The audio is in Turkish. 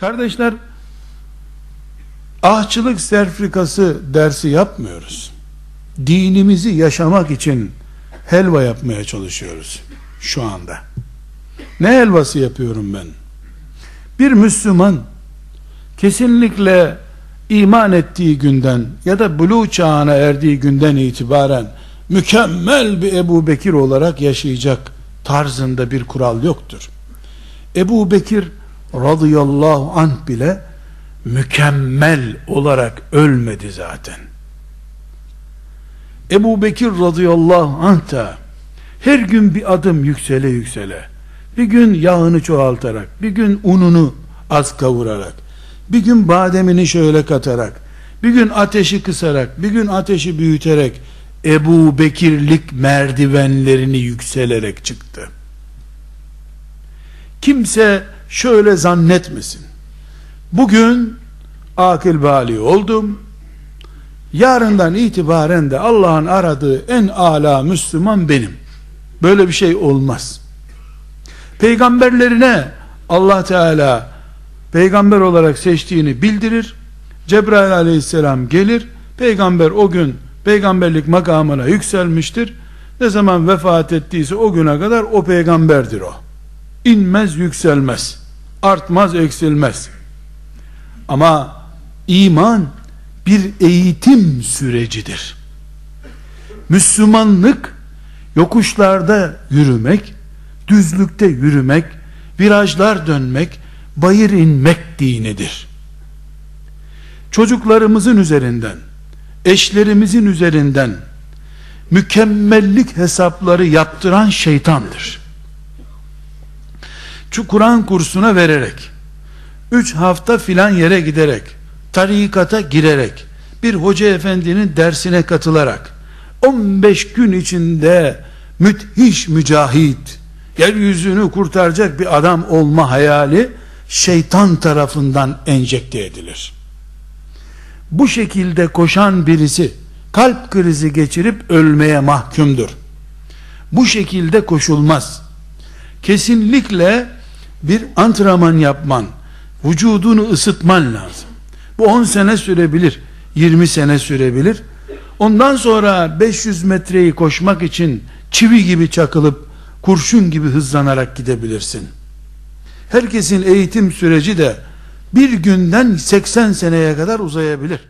Kardeşler, ahçılık sertifikası dersi yapmıyoruz. Dinimizi yaşamak için helva yapmaya çalışıyoruz şu anda. Ne helvası yapıyorum ben? Bir Müslüman kesinlikle iman ettiği günden ya da buluğ çağına erdiği günden itibaren mükemmel bir Ebu Bekir olarak yaşayacak tarzında bir kural yoktur. Ebu Bekir radıyallahu anh bile mükemmel olarak ölmedi zaten. Ebu Bekir radıyallahu anh da her gün bir adım yüksele yüksele, bir gün yağını çoğaltarak, bir gün ununu az kavurarak, bir gün bademini şöyle katarak, bir gün ateşi kısarak, bir gün ateşi büyüterek, Ebu Bekirlik merdivenlerini yükselerek çıktı. Kimse şöyle zannetmesin. Bugün akıl bali oldum. Yarından itibaren de Allah'ın aradığı en ala Müslüman benim. Böyle bir şey olmaz. Peygamberlerine Allah Teala peygamber olarak seçtiğini bildirir. Cebrail aleyhisselam gelir. Peygamber o gün peygamberlik makamına yükselmiştir. Ne zaman vefat ettiyse o güne kadar o peygamberdir o. İnmez yükselmez. Artmaz eksilmez. Ama iman bir eğitim sürecidir. Müslümanlık yokuşlarda yürümek, düzlükte yürümek, virajlar dönmek, bayır inmek dinidir. Çocuklarımızın üzerinden, eşlerimizin üzerinden mükemmellik hesapları yaptıran şeytandır. Kur'an kursuna vererek, üç hafta filan yere giderek, tarikata girerek, bir hoca efendinin dersine katılarak, 15 gün içinde müthiş mücahit, yeryüzünü kurtaracak bir adam olma hayali, şeytan tarafından enjekte edilir. Bu şekilde koşan birisi, kalp krizi geçirip ölmeye mahkumdur. Bu şekilde koşulmaz. Kesinlikle bir antrenman yapman, vücudunu ısıtman lazım. Bu 10 sene sürebilir, 20 sene sürebilir. Ondan sonra 500 metreyi koşmak için çivi gibi çakılıp kurşun gibi hızlanarak gidebilirsin. Herkesin eğitim süreci de bir günden 80 seneye kadar uzayabilir.